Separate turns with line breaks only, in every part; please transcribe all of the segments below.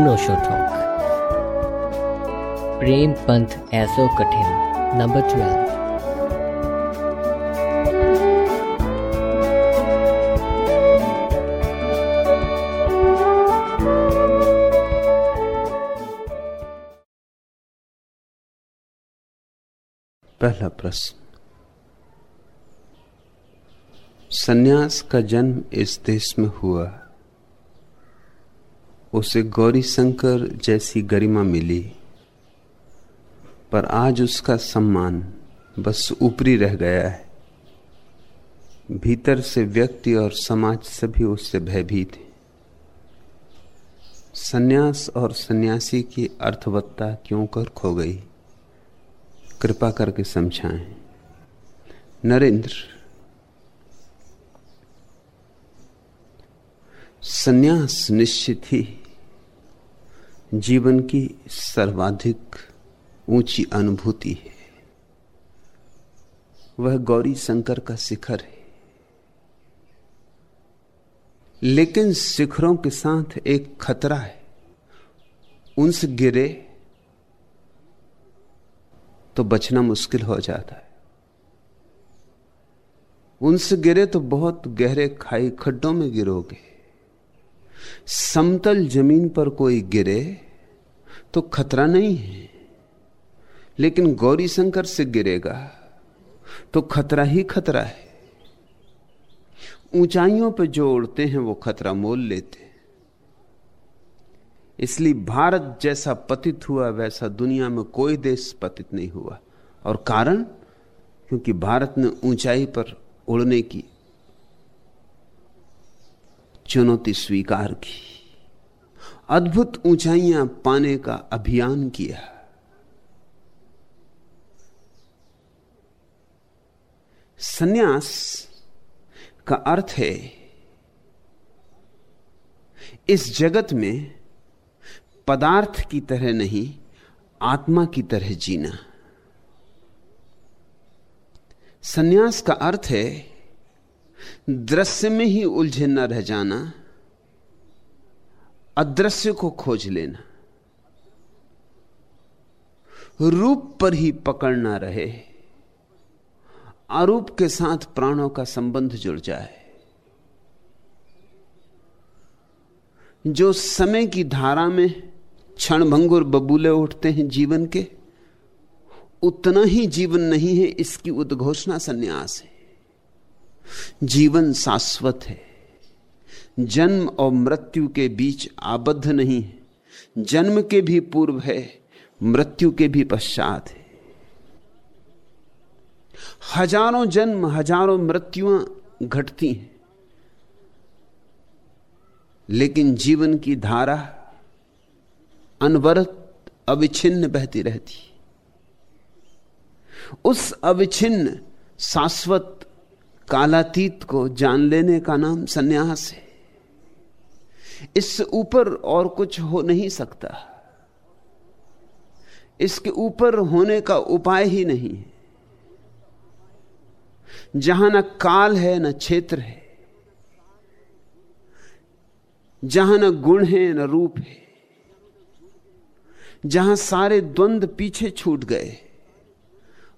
अनोशो talk प्रेम पंथ ऐसो कठिन, नंबर ट्वेल्व।
पहला प्रश्न। सन्यास का जन्म इस देश में हुआ उसे गौरी शंकर जैसी गरिमा मिली, पर आज उसका सम्मान बस ऊपरी रह गया है। भीतर से व्यक्ति और समाज सभी उससे भयभीत है। सन्यास और सन्यासी की अर्थवत्ता क्यों कर खो गई? कृपा करके समझाएँ। नरेंद्र सन्यास निश्चित ही जीवन की सर्वाधिक ऊँची अनुभूति है। वह गौरी शंकर का शिखर है। लेकिन शिखरों के साथ एक खतरा है। उनसे गिरे तो बचना मुश्किल हो जाता है। उनसे गिरे तो बहुत गहरे खाई खड्डों में गिरोगे। समतल ज़मीन पर कोई गिरे तो खतरा नहीं है, लेकिन गौरी शंकर से गिरेगा तो खतरा ही खतरा है। ऊंचाइयों पर जो उड़ते हैं वो खतरा मोल लेते इसलिए भारत जैसा पतित हुआ, वैसा दुनिया में कोई देश पतित नहीं हुआ। और कारण? क्योंकि भारत ने ऊंचाई पर उड़ने की चुनौती स्वीकार की। अद्भुत ऊंचाइयाँ पाने का अभियान किया। सन्यास का अर्थ है, इस जगत में पदार्थ की तरह नहीं, आत्मा की तरह जीना। सन्यास का अर्थ है दृश्य में ही उलझे न रह जाना, अदृश्य को खोज लेना। रूप पर ही पकड़ना रहे आरूप के साथ प्राणों का संबंध जुड़ जाए। जो समय की धारा में क्षण भंगुर बबूले उठते हैं जीवन के, उतना ही जीवन नहीं है इसकी उद्घोषणा संन्यास है। जीवन शाश्वत है। जन्म और मृत्यु के बीच आबद्ध नहीं है। जन्म के भी पूर्व है, मृत्यु के भी पश्चात है। हज़ारों जन्म, हज़ारों मृत्युआं घटती हैं। लेकिन जीवन की धारा अनवरत, अविच्छिन्न बहती रहती उस अविच्छिन्न, शाश्वत कालातीत को जान लेने का नाम सन्यास है। इससे ऊपर और कुछ हो नहीं सकता। इसके ऊपर होने का उपाय ही नहीं है। जहाँ न काल है, न क्षेत्र है। जहाँ न गुण है, न रूप है। जहाँ सारे द्वंद्व पीछे छूट गए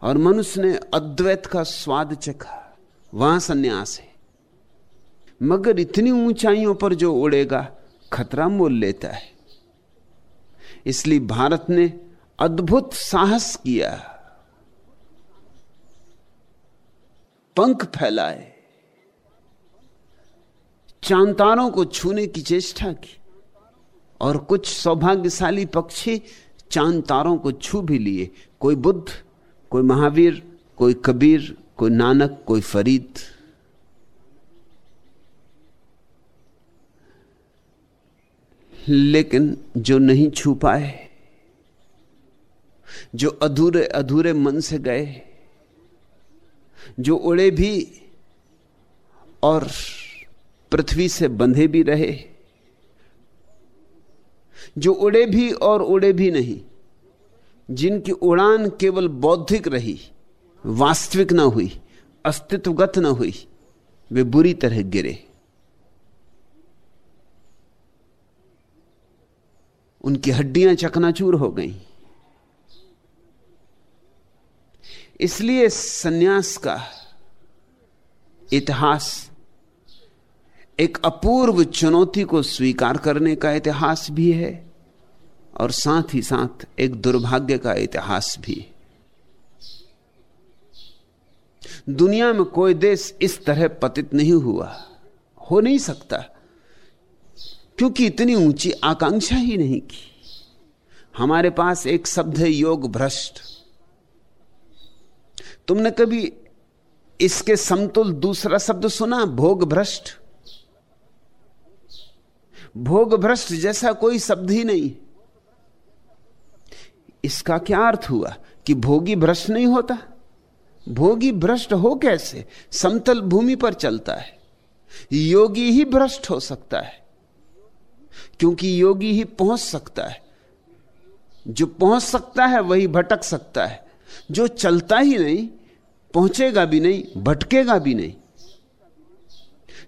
और मनुष्य ने अद्वैत का स्वाद चखा। वहाँ सन्यास है। मगर इतनी ऊंचाइयों पर जो उड़ेगा, खतरा मोल लेता है। इसलिए भारत ने अद्भुत साहस किया। पंख फैलाए। चांतारों को छूने की चेष्टा की। और कुछ सौभाग्यशाली पक्षी चाँद तारों को छू भी लिए। कोई बुद्ध, कोई महावीर, कोई कबीर कोई नानक, कोई फरीद। लेकिन जो नहीं छू पाए, जो अधूरे अधूरे मन से गए, जो उड़े भी और पृथ्वी से बंधे भी रहे, जो उड़े भी और उड़े भी नहीं, जिनकी उड़ान केवल बौद्धिक रही। वास्तविक ना हुई, अस्तित्वगत ना हुई, वे बुरी तरह गिरे। उनकी हड्डियाँ चकनाचूर हो गईं। इसलिए सन्यास का इतिहास एक अपूर्व चुनौती को स्वीकार करने का इतिहास भी है, और साथ ही साथ एक दुर्भाग्य का इतिहास भी है। दुनिया में कोई देश इस तरह पतित नहीं हुआ। हो नहीं सकता। क्योंकि इतनी ऊँची आकांक्षा ही नहीं की। हमारे पास एक शब्द है, योग भ्रष्ट। तुमने कभी इसके समतुल दूसरा शब्द सुना? भोग भ्रष्ट। भोग भ्रष्ट जैसा कोई शब्द ही नहीं। इसका क्या अर्थ हुआ कि भोगी भ्रष्ट नहीं होता? भोगी भ्रष्ट हो कैसे? समतल भूमि पर चलता है। योगी ही भ्रष्ट हो सकता है। क्योंकि योगी ही पहुँच सकता है। जो पहुँच सकता है, वही भटक सकता है। जो चलता ही नहीं, पहुंचेगा भी नहीं, भटकेगा भी नहीं।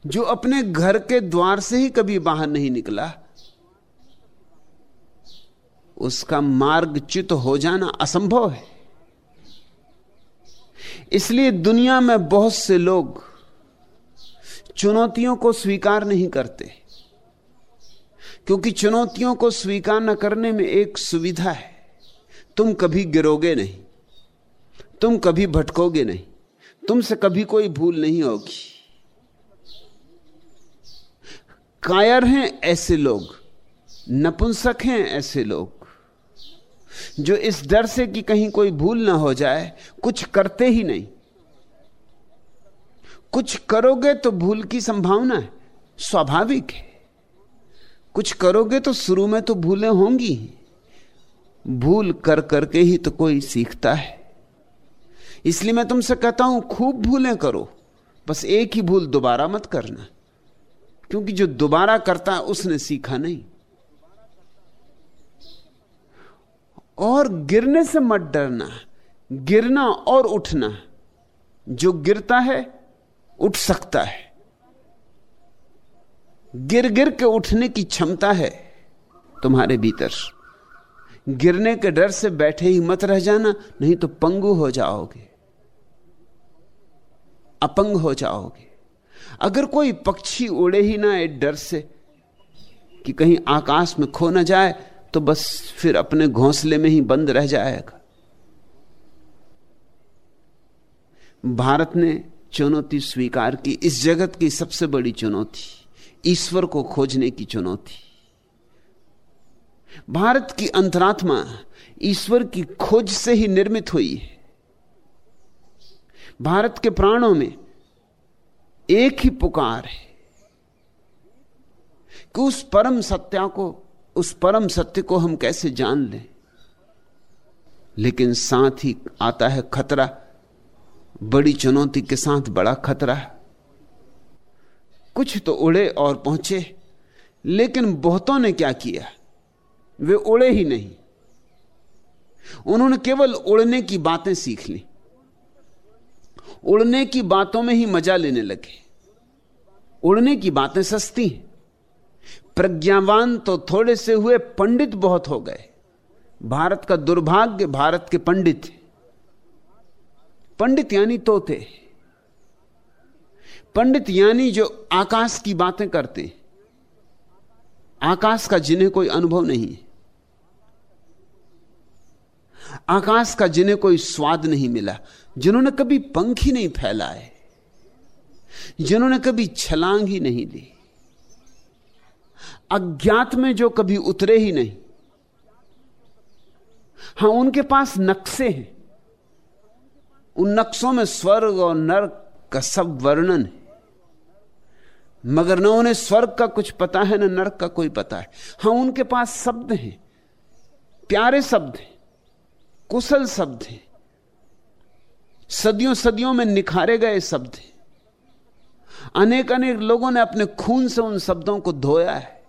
जो अपने घर के द्वार से ही कभी बाहर नहीं निकला, उसका मार्ग च्युत हो जाना असंभव है। इसलिए दुनिया में बहुत से लोग चुनौतियों को स्वीकार नहीं करते, क्योंकि चुनौतियों को स्वीकार न करने में एक सुविधा है। तुम कभी गिरोगे नहीं, तुम कभी भटकोगे नहीं, तुमसे कभी कोई भूल नहीं होगी। कायर हैं ऐसे लोग, नपुंसक हैं ऐसे लोग। जो इस डर से कि कहीं कोई भूल ना हो जाए, कुछ करते ही नहीं। कुछ करोगे तो भूल की संभावना है, स्वाभाविक है। कुछ करोगे तो शुरू में तो भूलें होंगी भूल कर करके ही तो कोई सीखता है। इसलिए मैं तुमसे कहता हूँ, खूब भूलें करो। बस एक ही भूल दोबारा मत करना, क्योंकि जो दोबारा करता है, उसने सीखा नहीं। और गिरने से मत डरना, गिरना और उठना। जो गिरता है, उठ सकता है। गिर गिर के उठने की क्षमता है तुम्हारे भीतर। गिरने के डर से बैठे ही मत रह जाना, नहीं तो पंगु हो जाओगे। अपंग हो जाओगे। अगर कोई पक्षी उड़े ही ना एक डर से कि कहीं आकाश में खो ना जाए तो बस फिर अपने घोंसले में ही बंद रह जाएगा। भारत ने चुनौती स्वीकार की। इस जगत की सबसे बड़ी चुनौती, ईश्वर को खोजने की चुनौती। भारत की अंतरात्मा ईश्वर की खोज से ही निर्मित हुई है। भारत के प्राणों में एक ही पुकार है कि उस परम सत्या को उस परम सत्य को हम कैसे जान लें? लेकिन साथ ही आता है खतरा। बड़ी चुनौती के साथ बड़ा खतरा। कुछ तो उड़े और पहुँचे, लेकिन बहुतों ने क्या किया? वे उड़े ही नहीं। उन्होंने केवल उड़ने की बातें सीख ली। उड़ने की बातों में ही मज़ा लेने लगे। उड़ने की बातें सस्ती हैं। प्रज्ञावान तो थोड़े से हुए पंडित बहुत हो गए। भारत का दुर्भाग्य भारत के पंडित पंडित यानी तोते पंडित यानी जो आकाश की बातें करते आकाश का जिन्हें कोई अनुभव नहीं आकाश का जिन्हें कोई स्वाद नहीं मिला, जिन्होंने कभी पंख ही नहीं फैलाए, जिन्होंने कभी छलांग ही नहीं दी अज्ञात में जो कभी उतरे ही नहीं। हाँ, उनके पास नक्शे हैं। उन नक्शों में स्वर्ग और नर्क का सब वर्णन है। मगर न उन्हें स्वर्ग का कुछ पता है, न नर्क का कोई पता है। हाँ, उनके पास शब्द हैं। प्यारे शब्द हैं। कुशल शब्द हैं। सदियों सदियों में निखारे गए शब्द हैं। अनेक अनेक लोगों ने अपने खून से उन शब्दों को धोया है।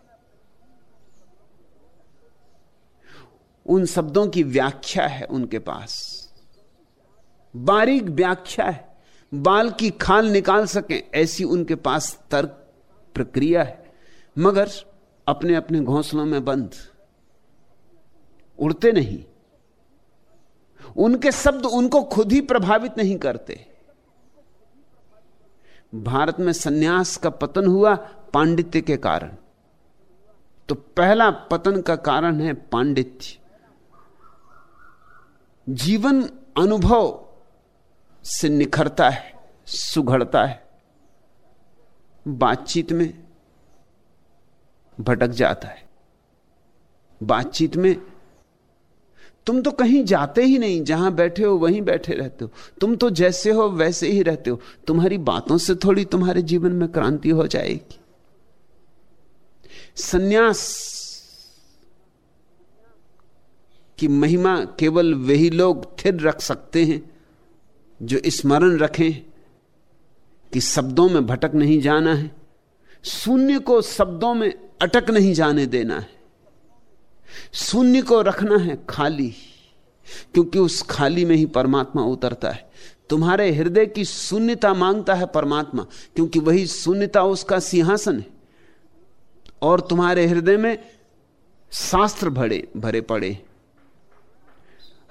उन शब्दों की व्याख्या है उनके पास। बारीक व्याख्या है। बाल की खाल निकाल सकें, ऐसी उनके पास तर्क प्रक्रिया है। मगर अपने अपने घोंसलों में बंद। उड़ते नहीं। उनके शब्द उनको खुद ही प्रभावित नहीं करते। भारत में सन्यास का पतन हुआ पांडित्य के कारण। तो पहला पतन का कारण है पांडित्य। जीवन अनुभव से निखरता है, सुघड़ता है। बातचीत में भटक जाता है। बातचीत में तुम तो कहीं जाते ही नहीं, जहाँ बैठे हो वहीं बैठे रहते हो। तुम तो जैसे हो वैसे ही रहते हो। तुम्हारी बातों से थोड़ी तुम्हारे जीवन में क्रांति हो जाएगी। सन्यास की महिमा केवल वही लोग थिर रख सकते हैं, जो स्मरण रखें कि शब्दों में भटक नहीं जाना है, शून्य को शब्दों में अटक नहीं जाने देना है। शून्य को रखना है खाली, क्योंकि उस खाली में ही परमात्मा उतरता है। तुम्हारे हृदय की शून्यता माँगता है परमात्मा, क्योंकि वही शून्यता उसका सिंहासन है। और तुम्हारे हृदय में शास्त्र भरे भरे पड़े।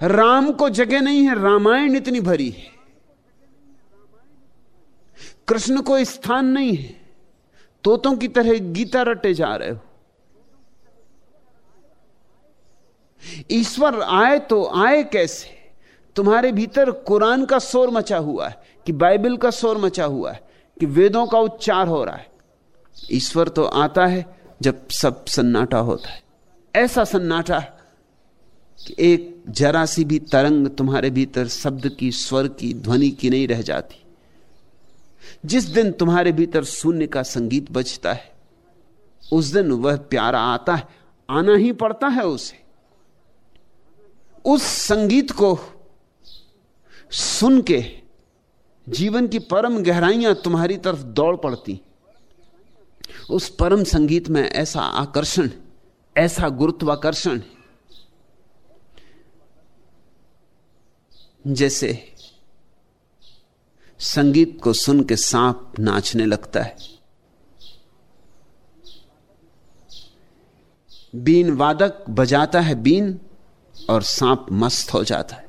राम को जगह नहीं है, रामायण इतनी भरी है। कृष्ण को स्थान नहीं है। तोतों की तरह गीता रटे जा रहे हो। ईश्वर आए तो आए कैसे? तुम्हारे भीतर कुरान का शोर मचा हुआ है, कि बाइबल का शोर मचा हुआ है, कि वेदों का उच्चार हो रहा है। ईश्वर तो आता है जब सब सन्नाटा होता है। ऐसा सन्नाटा कि एक जरा सी भी तरंग तुम्हारे भीतर शब्द की, स्वर की, ध्वनि की नहीं रह जाती। जिस दिन तुम्हारे भीतर शून्य का संगीत बजता है, उस दिन वह प्यारा आता है, आना ही पड़ता है उसे। उस संगीत को सुन के जीवन की परम गहराइयाँ तुम्हारी तरफ़ दौड़ पड़ती। उस परम संगीत में ऐसा आकर्षण, ऐसा गुरुत्वाकर्षण जैसे संगीत को सुन के सांप नाचने लगता है। बीन वादक बजाता है बीन और सांप मस्त हो जाता है।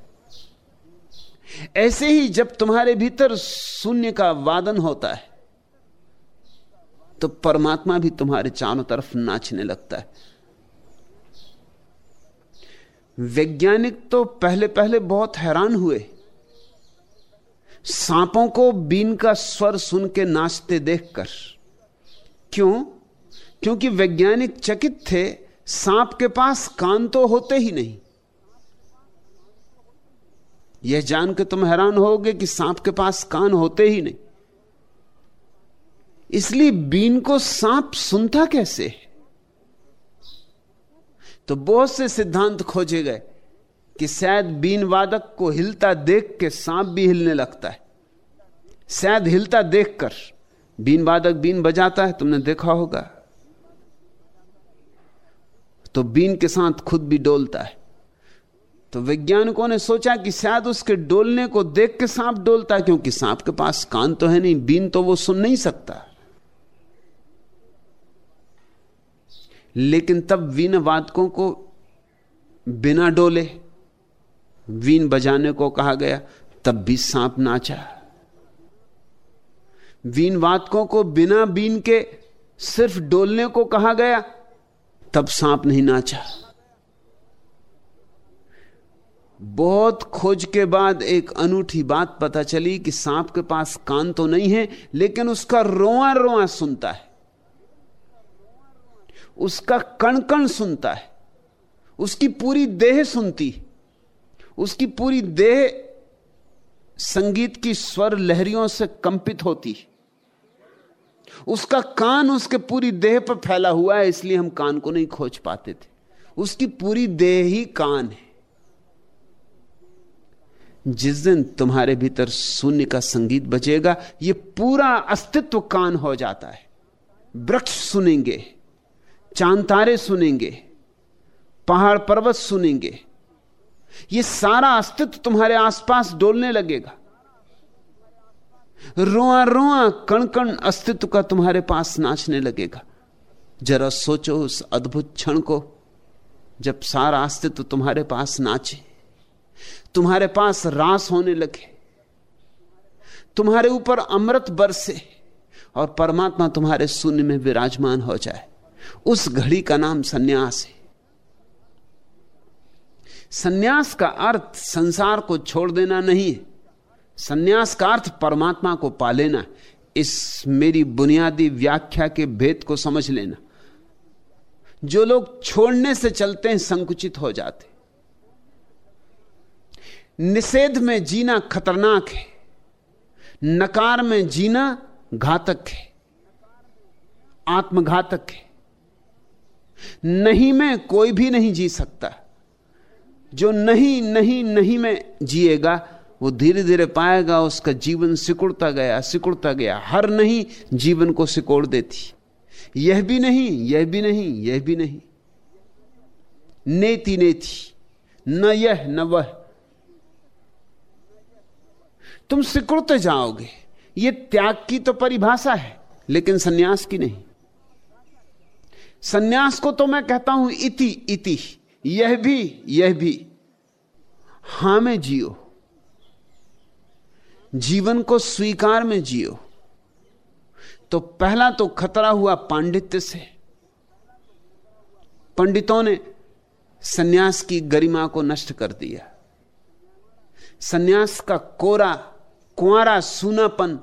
ऐसे ही जब तुम्हारे भीतर शून्य का वादन होता है तो परमात्मा भी तुम्हारे चारों तरफ़ नाचने लगता है। वैज्ञानिक तो पहले पहले बहुत हैरान हुए। सांपों को बीन का स्वर सुन के नाचते देखकर। क्यों? क्योंकि वैज्ञानिक चकित थे, सांप के पास कान तो होते ही नहीं। यह जान के तुम हैरान होगे कि सांप के पास कान होते ही नहीं। इसलिए बीन को सांप सुनता कैसे? तो बहुत से सिद्धांत खोजे गए कि शायद बीन वादक को हिलता देख के सांप भी हिलने लगता है। शायद हिलता देखकर बीन वादक बीन बजाता है, तुमने देखा होगा। तो बीन के साथ खुद भी डोलता है। तो वैज्ञानिकों ने सोचा कि शायद उसके डोलने को देख के सांप डोलता है, क्योंकि सांप के पास कान तो है नहीं, बीन तो वो सुन नहीं सकता। लेकिन तब वीण वादकों को बिना डोले वीन बजाने को कहा गया, तब भी सांप नाचा। वीन वादकों को बिना बीन के सिर्फ़ डोलने को कहा गया, तब सांप नहीं नाचा। बहुत खोज के बाद एक अनूठी बात पता चली कि सांप के पास कान तो नहीं है, लेकिन उसका रोआ रोआ सुनता है। उसका कण कण सुनता है। उसकी पूरी देह सुनती उसकी पूरी देह संगीत की स्वर लहरियों से कंपित होती उसका कान उसके पूरी देह पर फैला हुआ है, इसलिए हम कान को नहीं खोज पाते थे। उसकी पूरी देह ही कान है। जिस दिन तुम्हारे भीतर शून्य का संगीत बजेगा यह पूरा अस्तित्व कान हो जाता है। वृक्ष सुनेंगे। चाँद तारे सुनेंगे, पहाड़ पर्वत सुनेंगे, ये सारा अस्तित्व तुम्हारे आसपास डोलने लगेगा। रोआ रोआ कण कण अस्तित्व का तुम्हारे पास नाचने लगेगा। जरा सोचो उस अद्भुत क्षण को, जब सारा अस्तित्व तुम्हारे पास नाचे, तुम्हारे पास रास होने लगे, तुम्हारे ऊपर अमृत बरसे और परमात्मा तुम्हारे शून्य में विराजमान हो जाए। उस घड़ी का नाम सन्यास है। सन्यास का अर्थ संसार को छोड़ देना नहीं है। सन्यास का अर्थ परमात्मा को पा लेना इस मेरी बुनियादी व्याख्या के भेद को समझ लेना। जो लोग छोड़ने से चलते हैं, संकुचित हो जाते निषेध में जीना खतरनाक है। नकार में जीना घातक है। आत्मघातक है। नहीं में कोई भी नहीं जी सकता। जो नहीं नहीं नहीं में जिएगा, वो धीरे धीरे पाएगा, उसका जीवन सिकुड़ता गया सिकुड़ता गया। हर नहीं जीवन को सिकोड़ देती। यह भी नहीं, यह भी नहीं, यह भी नहीं। नेति नेति, न यह, न वह। तुम सिकुड़ते जाओगे। यह त्याग की तो परिभाषा है, लेकिन सन्यास की नहीं। सन्यास को तो मैं कहता हूँ इति इति। यह भी यह भी। हाँ में जियो। जीवन को स्वीकार में जियो। तो पहला तो खतरा हुआ पांडित्य से। पंडितों ने सन्यास की गरिमा को नष्ट कर दिया। सन्यास का कोरा, कुआरा, सूनापन,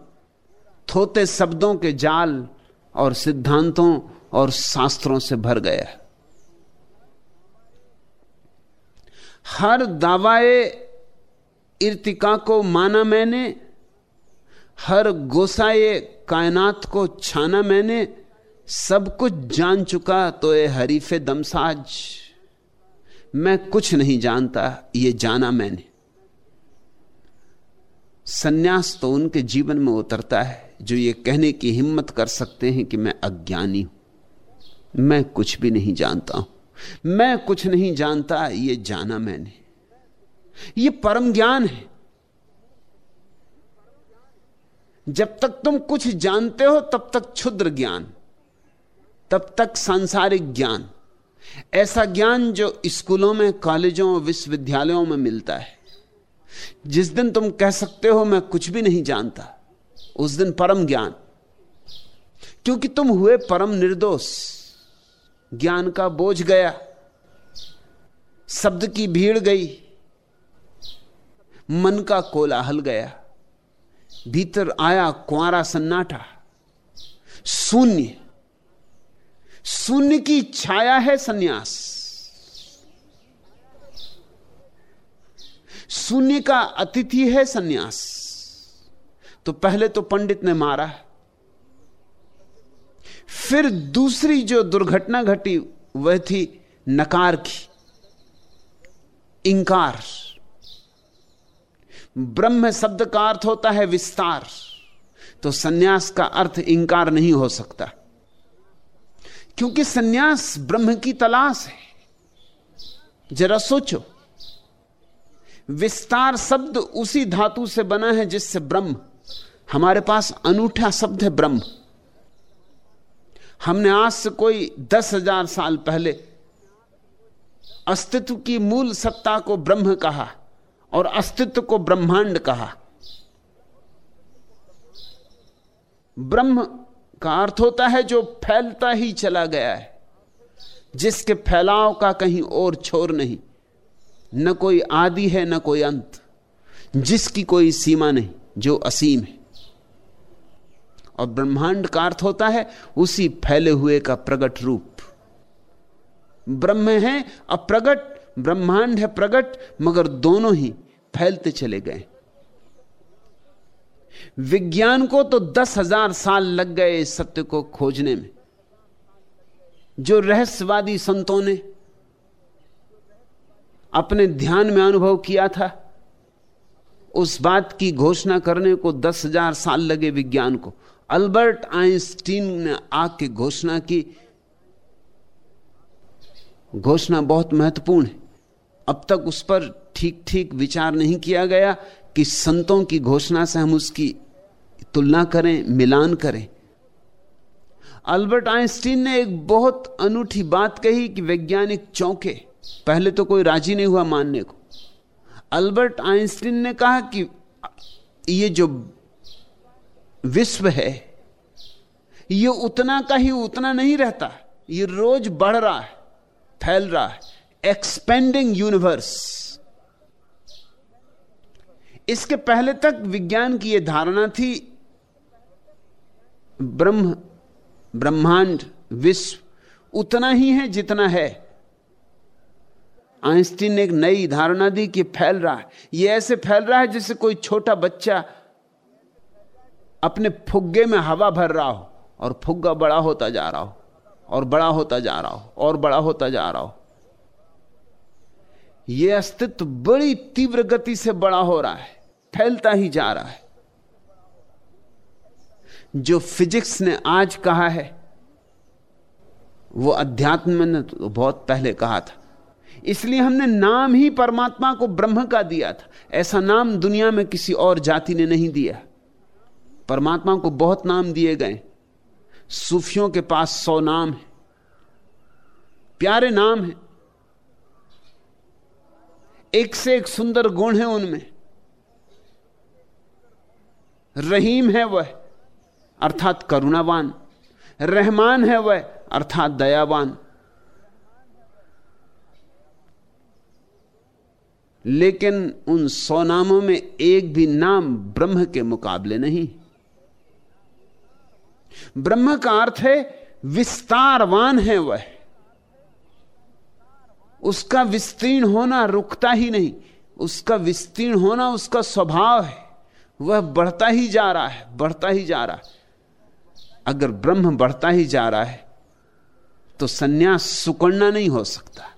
थोते शब्दों के जाल और सिद्धांतों और शास्त्रों से भर गया हर दावाए इर्तिका को माना मैंने, हर गोसाए कायनात को छाना मैंने, सब कुछ जान चुका तो ये हरीफे दमसाज। मैं कुछ नहीं जानता, ये जाना मैंने। सन्यास तो उनके जीवन में उतरता है, जो ये कहने की हिम्मत कर सकते हैं कि मैं अज्ञानी हूँ। मैं कुछ भी नहीं जानता हूँ। मैं कुछ नहीं जानता, ये जाना मैंने। ये परम ज्ञान है। जब तक तुम कुछ जानते हो, तब तक क्षुद्र ज्ञान, तब तक सांसारिक ज्ञान, ऐसा ज्ञान जो स्कूलों में, कॉलेजों विश्वविद्यालयों में मिलता है। जिस दिन तुम कह सकते हो, मैं कुछ भी नहीं जानता, उस दिन परम ज्ञान। क्योंकि तुम हुए परम निर्दोष। ज्ञान का बोझ गया, शब्द की भीड़ गई, मन का कोलाहल गया, भीतर आया कुआरा सन्नाटा। शून्य। शून्य की छाया है सन्यास। शून्य का अतिथि है सन्यास। तो पहले तो पंडित ने मारा। फिर दूसरी जो दुर्घटना घटी, वह थी नकार की। इंकार। ब्रह्म शब्द का अर्थ होता है विस्तार। तो सन्यास का अर्थ इंकार नहीं हो सकता। क्योंकि सन्यास ब्रह्म की तलाश है। जरा सोचो। विस्तार शब्द उसी धातु से बना है जिससे ब्रह्म, हमारे पास अनूठा शब्द है ब्रह्म। हमने आज से कोई दस हज़ार साल पहले अस्तित्व की मूल सत्ता को ब्रह्म कहा और अस्तित्व को ब्रह्मांड कहा। ब्रह्म का अर्थ होता है जो फैलता ही चला गया है, जिसके फैलाव का कहीं और छोर नहीं, न कोई आदि है, न कोई अंत, जिसकी कोई सीमा नहीं, जो असीम है। और ब्रह्मांड का अर्थ होता है उसी फैले हुए का प्रगट रूप। ब्रह्म है, अप्रगट, ब्रह्मांड है प्रगट, मगर दोनों ही फैलते चले गए। विज्ञान को तो दस हज़ार साल लग गए इस सत्य को खोजने में। जो रहस्यवादी संतों ने अपने ध्यान में अनुभव किया था, उस बात की घोषणा करने को दस हज़ार साल लगे विज्ञान को। अल्बर्ट आइंस्टीन ने आके घोषणा की। घोषणा बहुत महत्वपूर्ण है। अब तक उस पर ठीक ठीक विचार नहीं किया गया कि संतों की घोषणा से हम उसकी तुलना करें, मिलान करें। अल्बर्ट आइंस्टीन ने एक बहुत अनूठी बात कही कि वैज्ञानिक चौंके। पहले तो कोई राज़ी नहीं हुआ मानने को। अल्बर्ट आइंस्टीन ने कहा कि ये जो विश्व है। ये उतना का ही उतना नहीं रहता। ये रोज बढ़ रहा है, फैल रहा है। एक्सपेंडिंग यूनिवर्स इसके पहले तक विज्ञान की यह धारणा थी, ब्रह्म, ब्रह्मांड, विश्व, उतना ही है जितना है। आइंस्टीन ने एक नई धारणा दी कि फैल रहा है। यह ऐसे फैल रहा है जैसे कोई छोटा बच्चा अपने फुग्गे में हवा भर रहा हो और फुग्गा बड़ा होता जा रहा हो और बड़ा होता जा रहा हो और बड़ा होता जा रहा हो। यह अस्तित्व बड़ी तीव्र गति से बड़ा हो रहा है, फैलता ही जा रहा है। जो फिजिक्स ने आज कहा है, वो अध्यात्म ने तो बहुत पहले कहा था। इसलिए हमने नाम ही परमात्मा को ब्रह्म का दिया था। ऐसा नाम दुनिया में किसी और जाति ने नहीं दिया। परमात्मा को बहुत नाम दिए गए। सूफियों के पास सौ नाम है। प्यारे नाम है। एक से एक सुंदर गुण है उनमें। रहीम है वह, अर्थात करुणावान। रहमान है वह, अर्थात दयावान। लेकिन उन सौ नामों में एक भी नाम ब्रह्म के मुकाबले नहीं। ब्रह्म का अर्थ है, विस्तारवान है वह। उसका विस्तीर्ण होना रुकता ही नहीं। उसका विस्तीर्ण होना उसका स्वभाव है। वह बढ़ता ही जा रहा है, बढ़ता ही जा रहा है। अगर ब्रह्म बढ़ता ही जा रहा है तो सन्यास सुकड़ना नहीं हो सकता।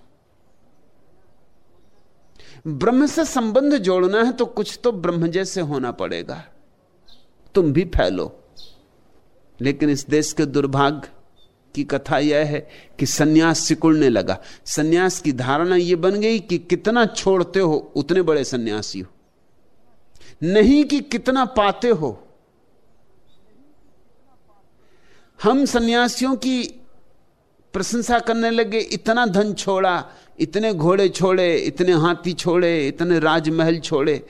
ब्रह्म से संबंध जोड़ना है तो कुछ तो ब्रह्म जैसे होना पड़ेगा। तुम भी फैलो। लेकिन इस देश के दुर्भाग्य की कथा यह है कि सन्यास सिकुड़ने लगा। सन्यास की धारणा यह बन गई कि कितना छोड़ते हो, उतने बड़े सन्यासी हो। नहीं कि कितना पाते हो। हम सन्यासियों की प्रशंसा करने लगे, इतना धन छोड़ा, इतने घोड़े छोड़े, इतने हाथी छोड़े, इतने राजमहल छोड़े,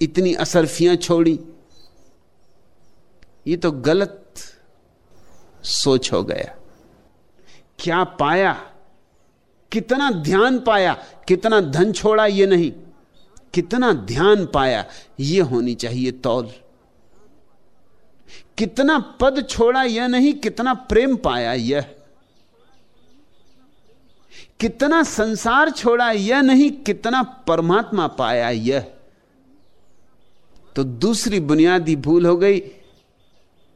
इतनी असरफियाँ छोड़ी। ये तो गलत सोच हो गया। क्या पाया? कितना ध्यान पाया? कितना धन छोड़ा ये नहीं? कितना ध्यान पाया? ये होनी चाहिए तौल। कितना पद छोड़ा यह नहीं, कितना प्रेम पाया यह? कितना संसार छोड़ा यह नहीं, कितना परमात्मा पाया यह? तो दूसरी बुनियादी भूल हो गई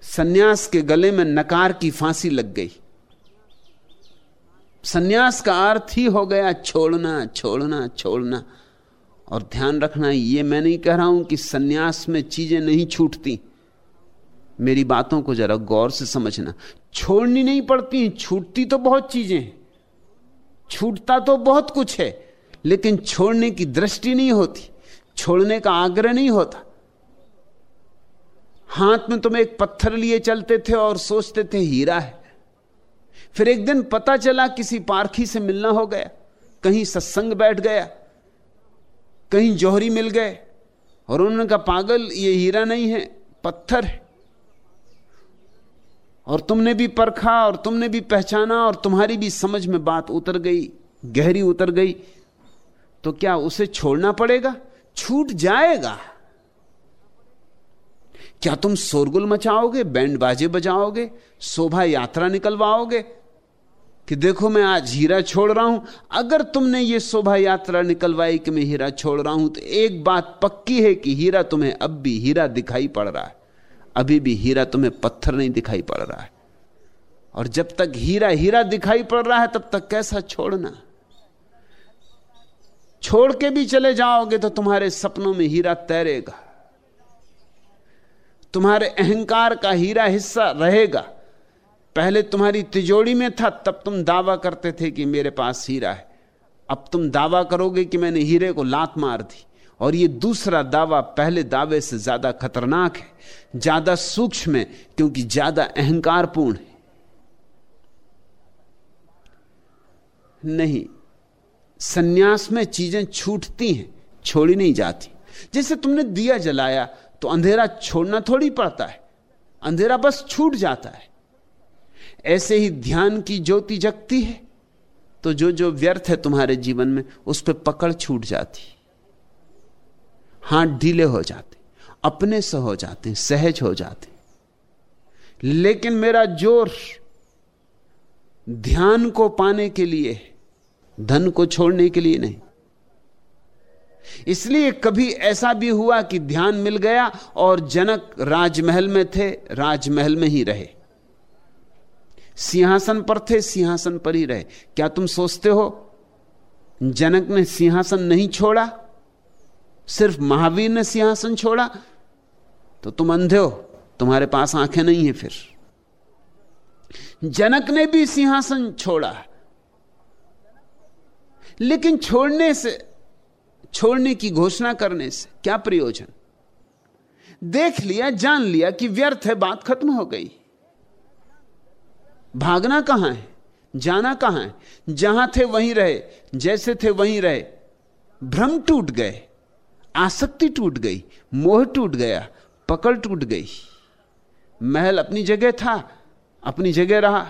सन्यास के गले में नकार की फांसी लग गई। सन्यास का अर्थ ही हो गया छोड़ना छोड़ना छोड़ना। और ध्यान रखना, ये मैं नहीं कह रहा हूँ कि सन्यास में चीज़ें नहीं छूटती। मेरी बातों को जरा गौर से समझना। छोड़नी नहीं पड़ती, छूटती तो बहुत चीज़ें छूटता तो बहुत कुछ है, लेकिन छोड़ने की दृष्टि नहीं होती। छोड़ने का आग्रह नहीं होता। हाथ में तुम एक पत्थर लिए चलते थे और सोचते थे हीरा है। फिर एक दिन पता चला किसी पारखी से मिलना हो गया। कहीं सत्संग बैठ गया। कहीं जौहरी मिल गए। और उन्होंने कहा, पागल, ये हीरा नहीं है, पत्थर है। और तुमने भी परखा और तुमने भी पहचाना और तुम्हारी भी समझ में बात उतर गई, गहरी उतर गई। तो क्या उसे छोड़ना पड़ेगा? छूट जाएगा? क्या तुम शोरगुल मचाओगे बैंड बाजे बजाओगे, शोभा यात्रा निकलवाओगे? कि देखो मैं आज हीरा छोड़ रहा हूँ, अगर तुमने ये शोभा यात्रा निकलवाई कि मैं हीरा छोड़ रहा हूँ तो एक बात पक्की है कि हीरा तुम्हें अब भी हीरा दिखाई पड़ रहा है। अभी भी हीरा तुम्हें पत्थर नहीं दिखाई पड़ रहा है। और जब तक हीरा हीरा दिखाई पड़ रहा है, तब तक कैसा छोड़ना? छोड़ के भी चले जाओगे तो तुम्हारे सपनों में हीरा तैरेगा। तुम्हारे अहंकार का हीरा हिस्सा रहेगा। पहले तुम्हारी तिजोड़ी में था, तब तुम दावा करते थे कि मेरे पास हीरा है। अब तुम दावा करोगे कि मैंने हीरे को लात मार दी। और ये दूसरा दावा पहले दावे से ज़्यादा खतरनाक है, ज़्यादा सूक्ष्म है, क्योंकि ज़्यादा अहंकारपूर्ण है। नहीं, सन्यास में चीज़ें छूटती हैं, छोड़ी नहीं जाती। जैसे तुमने दिया जलाया तो अंधेरा छोड़ना थोड़ी पड़ता है। अंधेरा बस छूट जाता है। ऐसे ही ध्यान की ज्योति जगती है तो जो जो व्यर्थ है तुम्हारे जीवन में, उस पर पकड़ छूट जाती। हाथ ढीले हो जाते, अपने से हो जाते, सहज हो जाते। लेकिन मेरा ज़ोर ध्यान को पाने के लिए धन को छोड़ने के लिए नहीं। इसलिए कभी ऐसा भी हुआ कि ध्यान मिल गया और जनक राजमहल में थे, राजमहल में ही रहे। सिंहासन पर थे, सिंहासन पर ही रहे। क्या तुम सोचते हो, जनक ने सिंहासन नहीं छोड़ा? सिर्फ़ महावीर ने सिंहासन छोड़ा? तो तुम अंधे हो, तुम्हारे पास आँखें नहीं है फिर। जनक ने भी सिंहासन छोड़ा। लेकिन छोड़ने से छोड़ने की घोषणा करने से क्या प्रयोजन? देख लिया, जान लिया कि व्यर्थ है, बात खत्म हो गई। भागना कहाँ है? जाना कहाँ है? जहाँ थे वहीं रहे, जैसे थे वहीं रहे। भ्रम टूट गए, आसक्ति टूट गई, मोह टूट गया, पकड़ टूट गई। महल अपनी जगह था, अपनी जगह रहा।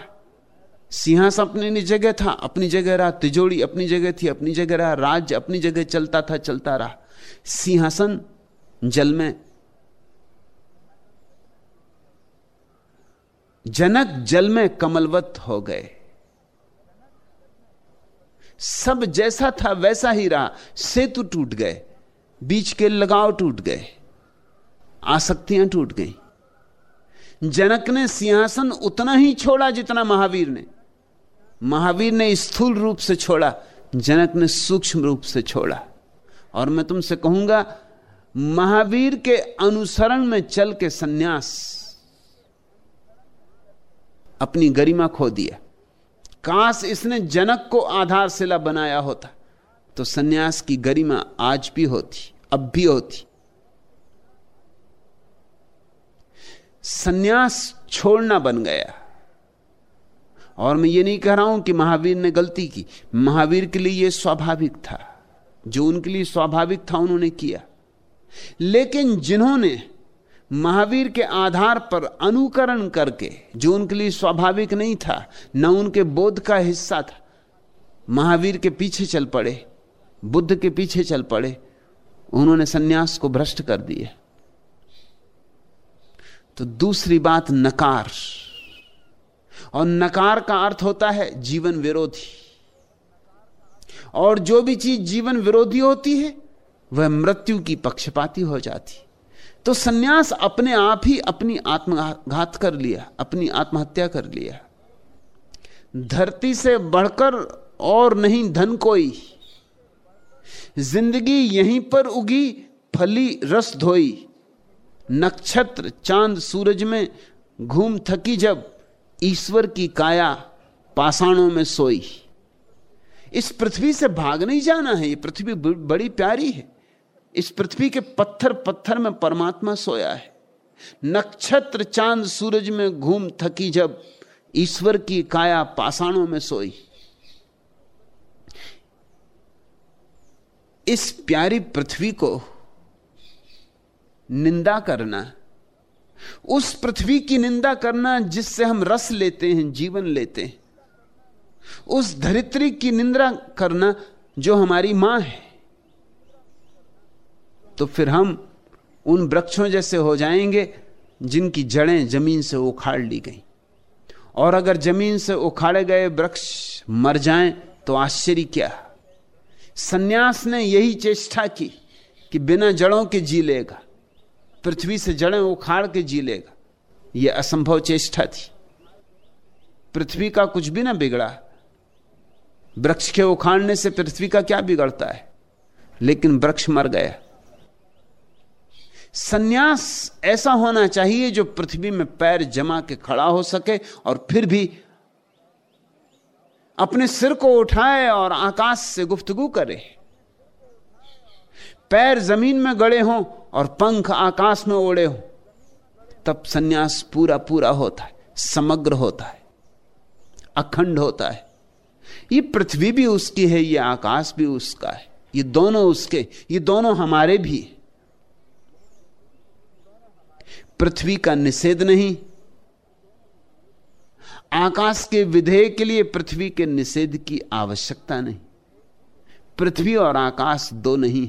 सिंहासन अपनी जगह था, अपनी जगह रहा तिजोड़ी अपनी जगह थी, अपनी जगह रहा, राज्य अपनी जगह चलता था, चलता रहा। सिंहासन जल में। जनक जल में कमलवत हो गए। सब जैसा था, वैसा ही रहा। सेतु टूट गए, बीच के लगाव टूट गए, आसक्तियाँ टूट गई। जनक ने सिंहासन उतना ही छोड़ा जितना महावीर ने। महावीर ने स्थूल रूप से छोड़ा, जनक ने सूक्ष्म रूप से छोड़ा। और मैं तुमसे कहूँगा, महावीर के अनुसरण में चल के सन्यास अपनी गरिमा खो दिया। काश इसने जनक को आधारशिला बनाया होता तो सन्यास की गरिमा आज भी होती, अब भी होती। सन्यास छोड़ना बन गया। और मैं ये नहीं कह रहा हूँ कि महावीर ने गलती की। महावीर के लिए यह स्वाभाविक था। जो उनके लिए स्वाभाविक था, उन्होंने किया। लेकिन जिन्होंने महावीर के आधार पर अनुकरण करके, जो उनके लिए स्वाभाविक नहीं था, न उनके बोध का हिस्सा था, महावीर के पीछे चल पड़े, बुद्ध के पीछे चल पड़े, उन्होंने सन्यास को भ्रष्ट कर दिया। तो दूसरी बात नकार। और नकार का अर्थ होता है जीवन विरोधी। और जो भी चीज़ जीवन विरोधी होती है, वह मृत्यु की पक्षपाती हो जाती। तो सन्यास अपने आप ही अपनी आत्मघात कर लिया, अपनी आत्महत्या कर लिया। धरती से बढ़कर और नहीं धन कोई। ज़िंदगी यहीं पर उगी, फली रस धोई। नक्षत्र, चाँद, सूरज में घूम थकी जब ईश्वर की काया पाषाणों में सोई। इस पृथ्वी से भाग नहीं जाना है, ये पृथ्वी बड़ी प्यारी है। इस पृथ्वी के पत्थर पत्थर में परमात्मा सोया है। नक्षत्र चाँद सूरज में घूम थकी जब ईश्वर की काया पाषाणों में सोई। इस प्यारी पृथ्वी को निंदा करना उस पृथ्वी की निंदा करना जिससे हम रस लेते हैं, जीवन लेते हैं। उस धरित्री की निंदा करना जो हमारी माँ है। तो फिर हम उन वृक्षों जैसे हो जाएँगे जिनकी जड़ें ज़मीन से उखाड़ ली गई। और अगर ज़मीन से उखाड़े गए वृक्ष मर जाएँ तो आश्चर्य क्या? सन्यास ने यही चेष्टा की कि बिना जड़ों के जी लेगा। पृथ्वी से जड़ें उखाड़ के जी लेगा। यह असंभव चेष्टा थी। पृथ्वी का कुछ भी ना बिगड़ा। वृक्ष के उखाड़ने से पृथ्वी का क्या बिगड़ता है? लेकिन वृक्ष मर गया। सन्यास ऐसा होना चाहिए जो पृथ्वी में पैर जमा के खड़ा हो सके और फिर भी अपने सिर को उठाए और आकाश से गुफ्तगु करे। पैर ज़मीन में गड़े हों और पंख आकाश में ओढ़े हो, तब सन्यास पूरा पूरा होता है, समग्र होता है, अखंड होता है। ये पृथ्वी भी उसकी है, ये आकाश भी उसका है, ये दोनों उसके, ये दोनों हमारे भी पृथ्वी का निषेध नहीं, आकाश के विधेय के लिए पृथ्वी के निषेध की आवश्यकता नहीं। पृथ्वी और आकाश दो नहीं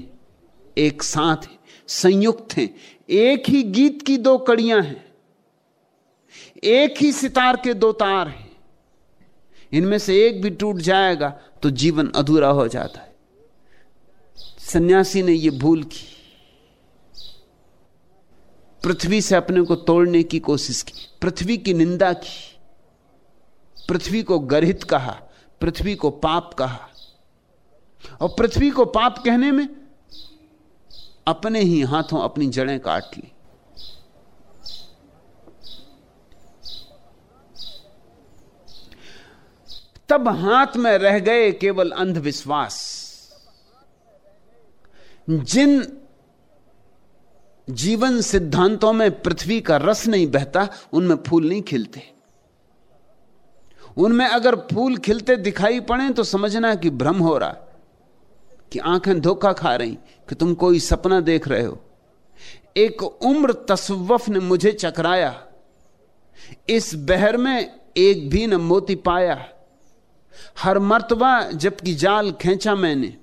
एक साथ है। संयुक्त हैं। एक ही गीत की दो कड़ियाँ हैं। एक ही सितार के दो तार हैं। इनमें से एक भी टूट जाएगा तो जीवन अधूरा हो जाता है। सन्यासी ने यह भूल की। पृथ्वी से अपने को तोड़ने की कोशिश की। पृथ्वी की निंदा की। पृथ्वी को गर्हित कहा। पृथ्वी को पाप कहा। और पृथ्वी को पाप कहने में अपने ही हाथों अपनी जड़ें काट ली। तब हाथ में रह गए केवल अंधविश्वास। जिन जीवन सिद्धांतों में पृथ्वी का रस नहीं बहता, उनमें फूल नहीं खिलते। उनमें अगर फूल खिलते दिखाई पड़े तो समझना कि भ्रम हो रहा कि आँखें धोखा खा रही, कि तुम कोई सपना देख रहे हो। एक उम्र तस्वफ ने मुझे चकराया। इस बहर में एक भी न मोती पाया। हर मर्तबा जबकि जाल खींचा मैंने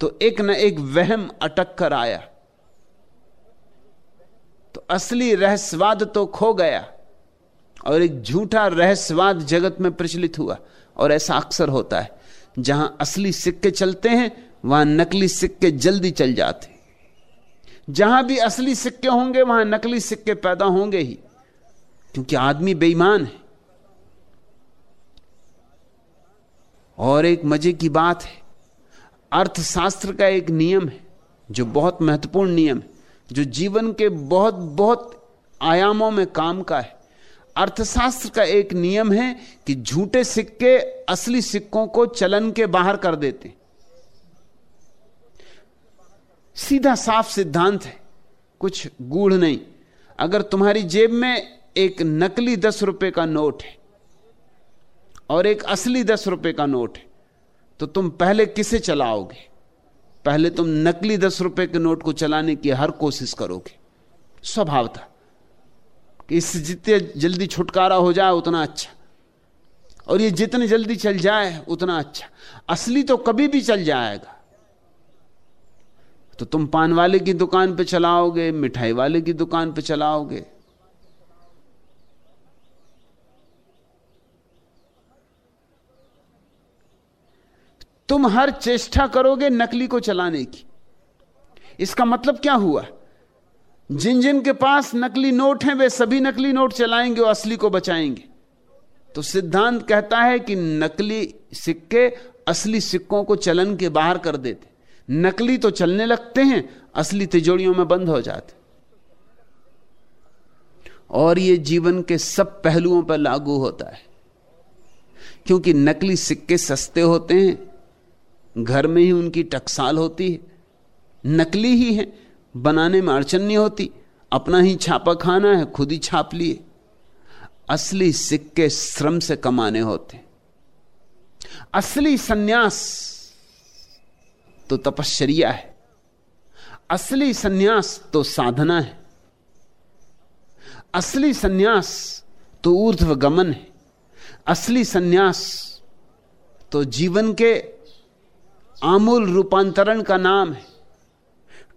तो एक न एक वहम अटक कर आया। तो असली रहस्यवाद तो खो गया, और एक झूठा रहस्यवाद जगत में प्रचलित हुआ, और ऐसा अक्सर होता है, जहाँ असली सिक्के चलते हैं वहाँ नकली सिक्के जल्दी चल जाते। जहाँ भी असली सिक्के होंगे, वहाँ नकली सिक्के पैदा होंगे ही। क्योंकि आदमी बेईमान है। और एक मज़े की बात है, अर्थशास्त्र का एक नियम है, जो बहुत महत्वपूर्ण नियम है, जो जीवन के बहुत बहुत आयामों में काम का है। अर्थशास्त्र का एक नियम है कि झूठे सिक्के असली सिक्कों को चलन के बाहर कर देते सीधा साफ़ सिद्धांत है, कुछ गूढ़ नहीं। अगर तुम्हारी जेब में एक नकली दस रुपए का नोट है और एक असली दस रुपए का नोट है तो तुम पहले किसे चलाओगे? पहले तुम नकली दस रुपए के नोट को चलाने की हर कोशिश करोगे। स्वभाव था कि इससे जितने जल्दी छुटकारा हो जाए, उतना अच्छा। और ये जितने जल्दी चल जाए, उतना अच्छा। असली तो कभी भी चल जाएगा। तो तुम पान वाले की दुकान पे चलाओगे, मिठाई वाले की दुकान पे चलाओगे। तुम हर चेष्टा करोगे नकली को चलाने की। इसका मतलब क्या हुआ? जिन जिन के पास नकली नोट हैं, वे सभी नकली नोट चलाएँगे और असली को बचाएँगे। तो सिद्धांत कहता है कि नकली सिक्के असली सिक्कों को चलन के बाहर कर देते। नकली तो चलने लगते हैं, असली तिजोड़ियों में बंद हो जाते और यह जीवन के सब पहलुओं पर लागू होता है। क्योंकि नकली सिक्के सस्ते होते हैं, घर में ही उनकी टकसाल होती है। नकली ही है, बनाने में अड़चन नहीं होती। अपना ही छापा खाना है, खुद ही छाप लिए। असली सिक्के श्रम से कमाने होते असली सन्यास तो तपश्चर्या है। असली सन्यास तो साधना है। असली सन्यास तो ऊर्ध्व गमन है। असली सन्यास तो जीवन के आमूल रूपांतरण का नाम है।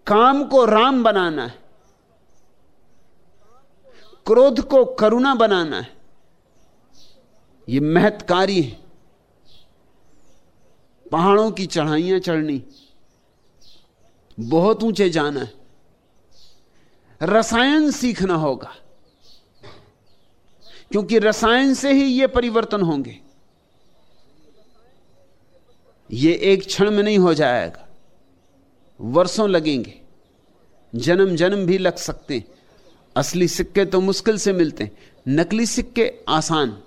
काम को राम बनाना है। क्रोध को करुणा बनाना है। यह महत्कारी है। पहाड़ों की चढ़ाइयाँ चढ़नी। बहुत ऊँचे जाना है। रसायन सीखना होगा। क्योंकि रसायन से ही यह परिवर्तन होंगे। ये एक क्षण में नहीं हो जाएगा। वर्षों लगेंगे। जन्म जन्म भी लग सकते हैं। असली सिक्के तो मुश्किल से मिलते हैं। नकली सिक्के आसान।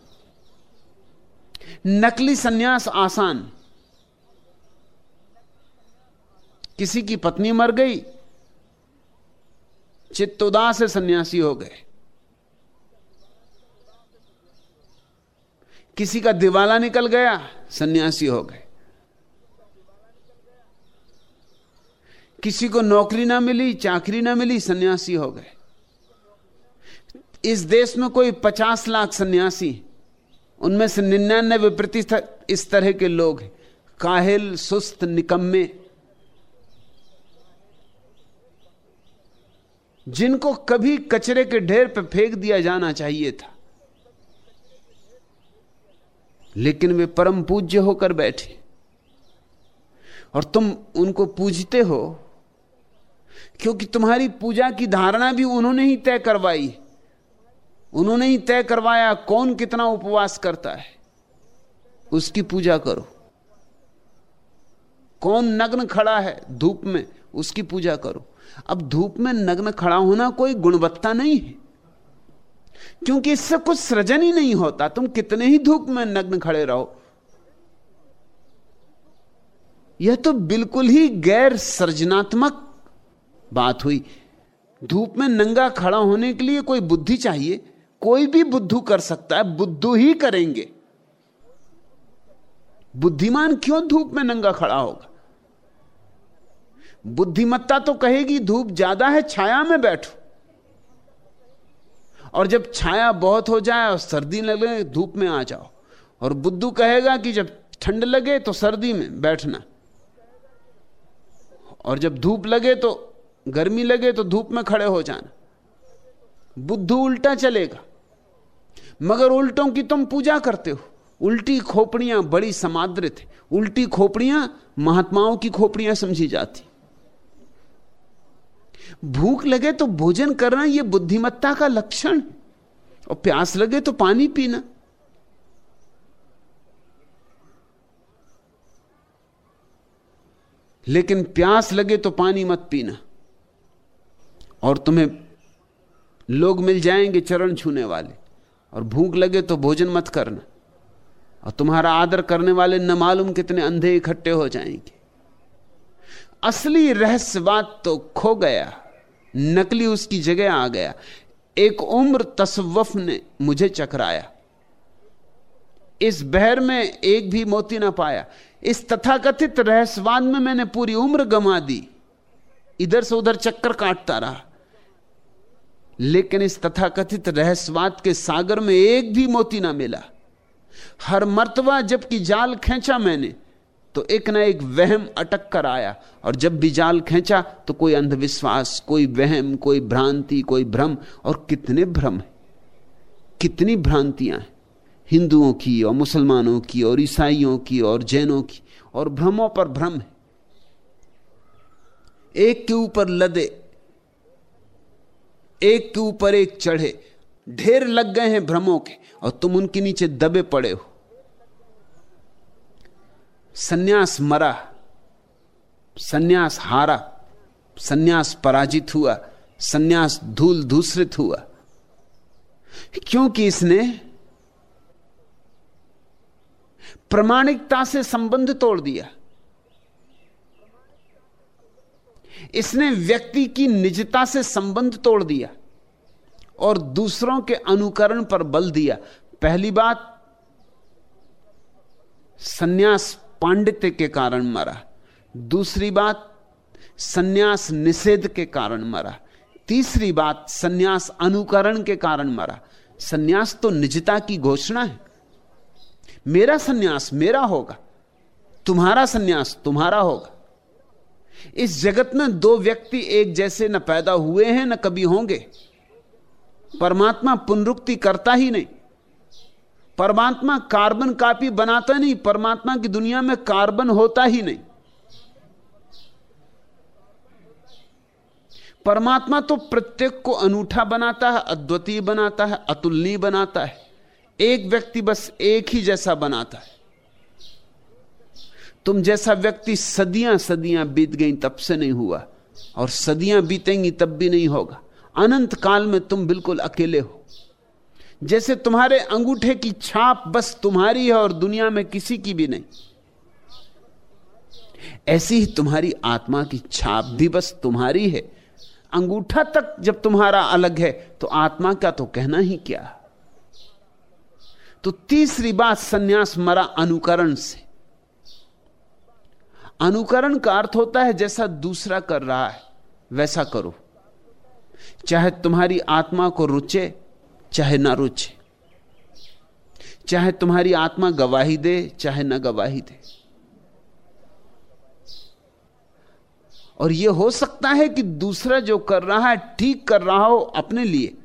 नकली सन्यास आसान। किसी की पत्नी मर गई, चित्तोदास से सन्यासी हो गए। किसी का दिवाला निकल गया, सन्यासी हो गए। किसी को नौकरी ना मिली, चाकरी ना मिली, सन्यासी हो गए। इस देश में कोई पचास लाख सन्यासी, उनमें से निन्यानबे प्रतिशत इस तरह के लोग हैं। काहिल, सुस्त, निकम्मे। जिनको कभी कचरे के ढेर पर फेंक दिया जाना चाहिए था। लेकिन वे परम पूज्य होकर बैठे। और तुम उनको पूजते हो, क्योंकि तुम्हारी पूजा की धारणा भी उन्होंने ही तय करवाई। उन्होंने ही तय करवाया कौन कितना उपवास करता है। उसकी पूजा करो। कौन नग्न खड़ा है धूप में, उसकी पूजा करो। अब धूप में नग्न खड़ा होना कोई गुणवत्ता नहीं है। क्योंकि इससे कुछ सृजन ही नहीं होता। तुम कितने ही धूप में नग्न खड़े रहो। यह तो बिल्कुल ही गैर सृजनात्मक बात हुई। धूप में नंगा खड़ा होने के लिए कोई बुद्धि चाहिए। कोई भी बुद्धू कर सकता है। बुद्धू ही करेंगे। बुद्धिमान क्यों धूप में नंगा खड़ा होगा? बुद्धिमत्ता तो कहेगी, धूप ज़्यादा है, छाया में बैठो। और जब छाया बहुत हो जाए और सर्दी लगे, धूप में आ जाओ। और बुद्धू कहेगा कि जब ठंड लगे तो सर्दी में बैठना। और जब धूप लगे तो गर्मी लगे तो धूप में खड़े हो जाना। बुद्धू उल्टा चलेगा। मगर उल्टों की तुम पूजा करते हो। उल्टी खोपड़ियाँ बड़ी समाद्रित उल्टी खोपड़ियाँ महात्माओं की खोपड़ियाँ समझी जाती। भूख लगे तो भोजन करना यह बुद्धिमत्ता का लक्षण और प्यास लगे तो पानी पीना। लेकिन प्यास लगे तो पानी मत पीना। और तुम्हें लोग मिल जाएँगे चरण छूने वाले। और भूख लगे तो भोजन मत करना। और तुम्हारा आदर करने वाले न मालूम कितने अंधे इकट्ठे हो जाएँगे। असली रहस्यवाद तो खो गया, नकली उसकी जगह आ गया। एक उम्र तसवफ ने मुझे चकराया। इस बहर में एक भी मोती ना पाया। इस तथाकथित रहस्यवाद में मैंने पूरी उम्र गमा दी। इधर से उधर चक्कर काटता रहा। लेकिन इस तथाकथित रहस्यवाद के सागर में एक भी मोती ना मिला। हर मर्तबा जबकि जाल खेचा मैंने तो एक ना एक वहम अटक कर आया और जब भी जाल खींचा तो कोई अंधविश्वास, कोई वहम, कोई भ्रांति, कोई भ्रम, और कितने भ्रम है। कितनी भ्रांतियाँ हैं। हिंदुओं की और मुसलमानों की और ईसाइयों की और जैनों की और भ्रमों पर भ्रम है। एक के ऊपर लदे, एक के ऊपर एक चढ़े, ढेर लग गए हैं भ्रमों के और तुम उनके नीचे दबे पड़े हो। सन्यास मरा, सन्यास हारा, सन्यास पराजित हुआ, सन्यास धूल धूसरित हुआ। क्योंकि इसने प्रमाणिकता से संबंध तोड़ दिया। इसने व्यक्ति की निजता से संबंध तोड़ दिया और दूसरों के अनुकरण पर बल दिया। पहली बात, सन्यास पांडित्य के कारण मरा। दूसरी बात, सन्यास निषेध के कारण मरा। तीसरी बात, सन्यास अनुकरण के कारण मरा। सन्यास तो निजता की घोषणा है। मेरा सन्यास मेरा होगा, तुम्हारा सन्यास तुम्हारा होगा। इस जगत में दो व्यक्ति एक जैसे न पैदा हुए हैं, न कभी होंगे। परमात्मा पुनरुक्ति करता ही नहीं। परमात्मा कार्बन कापी बनाता नहीं, परमात्मा की दुनिया में कार्बन होता ही नहीं। परमात्मा तो प्रत्येक को अनूठा बनाता है, अद्वितीय बनाता है, अतुलनीय बनाता है। एक व्यक्ति बस एक ही जैसा बनाता है। तुम जैसा व्यक्ति सदियाँ सदियाँ बीत गई, तब से नहीं हुआ। और सदियाँ बीतेंगी, तब भी नहीं होगा। अनंत काल में तुम बिल्कुल अकेले हो। जैसे तुम्हारे अंगूठे की छाप बस तुम्हारी है और दुनिया में किसी की भी नहीं। ऐसी ही तुम्हारी आत्मा की छाप भी बस तुम्हारी है। अंगूठा तक जब तुम्हारा अलग है तो आत्मा का तो कहना ही क्या? तो तीसरी बात सन्यास मरा अनुकरण से। अनुकरण का अर्थ होता है जैसा दूसरा कर रहा है, वैसा करो। चाहे तुम्हारी आत्मा को रुचे चाहे ना रुचे, चाहे तुम्हारी आत्मा गवाही दे, चाहे ना गवाही दे। और यह हो सकता है कि दूसरा जो कर रहा है, ठीक कर रहा हो अपने लिए।